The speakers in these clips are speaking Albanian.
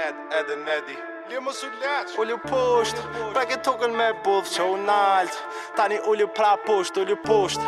Ed, Ed and Eddie. Lje më sut leq Ullu pusht Pek tukën me buf që u nalt Tani ullu pra pusht Ullu pusht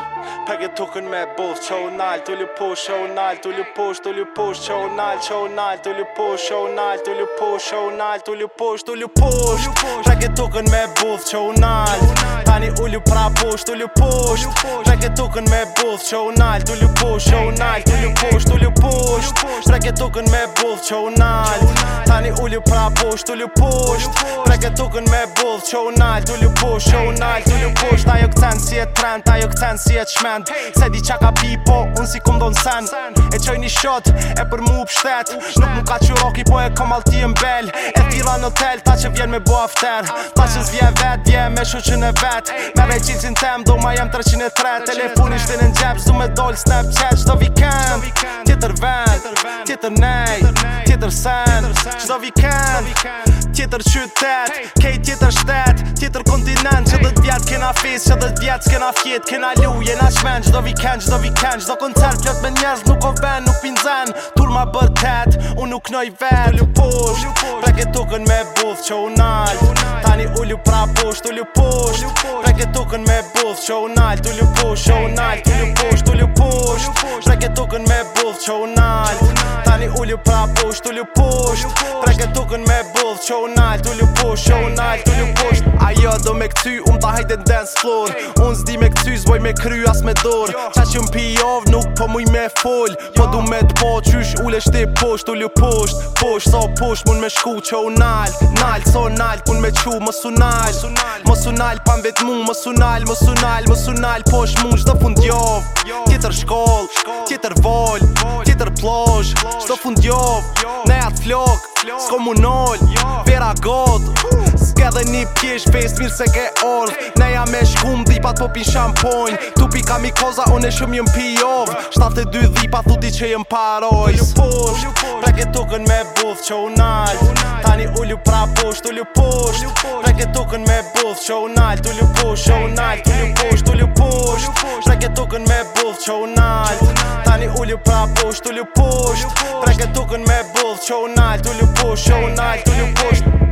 Pek e tukën me buf që u nalt Ullu pusht që u nalt Ullu pusht Ullu pusht që u nalt Që u nalt Ullu pusht që u nalt Ullu pusht që u nalt Ullu pusht Ullu pusht Pek tukën me buf që u nalt Tani ullu pra pusht Ullu pusht Pek e tukën me buf që u nalt Ullu pusht që u nalt Ullu pusht Ullu pusht Pek tukën me buf që u nalt Tani ullu pra pusht Ullu posht Prege tukën me bullë Qo unalë, du lu posht Qo unalë, du lu posht Ajo këtën si e trend Ajo këtën si e qmend Se di qa ka pi po Unë si kum don sen E qoj një shot E për mu u pështet Nuk mu ka që roki Po e kom alti e mbel E tila në tel Ta që vjen me bo after Ta që zvje vet Vje me shuqin e vet Me me qincin tem Do ma jem 303 Telefoni shtin e në gjep Zdo me doll snapchat Qdo vikend Tjetër vend Tjetër nej Tjetër sen Qdo vikend tjetër qytet Kej tjetër shtet, tjetër kontinent Që dhët vjetë kena fis, që dhët vjetë kena fjet Kena lu, jena shmen, qdo viken, qdo viken Qdo koncert pjot me njerëz nuk o ven, nuk pin zen Tur ma bër tet, unë nuk nëj vet Ullu pusht, preke tukën me buth që unalt Tani ullu pra pusht, ullu pusht Preke tukën me buth që unalt Ullu pusht, ullu pusht, ullu pusht Preke tukën me buth që unalt Tani pra posht, ullu posht Tre tukën me bull, qo u nalt, ullu posht, qo u nalt, ullu posht Ajo do me këty, un ta hajt e dance floor Un zdi me këty, zboj me kry as me dor jo. Qa që mpi jov, nuk po muj me full Po jo. du me t'po, qysh u shti posht, ullu posht Posht, so posht, mun me shku, qo u nalt Nalt, so nalt, mun me qu, mos u nalt Mos u nalt, pan vet mu, mos u nalt, mos u nalt, mos u nalt Posht, mun fund jov, jo. tjetër shkoll, tjetër vol fund jov Ne atë flok, s'ko mu nol Vera god S'ke dhe një pjesh, 5.000 se ke orë Ne ja me shkum, dhipat po pin shampojn Tupi kam i koza, on e shumë jëm pi jov 72 dhipa, thudi që jëm parojs Ullu posht, preke tukën me buth që unal Tani ullu pra posht, ullu posht Preke tukën me buth që unal Ullu posht, që unal, ullu posht ushtu lupusht Prege tukën me bull, qo nalë, tu lupusht,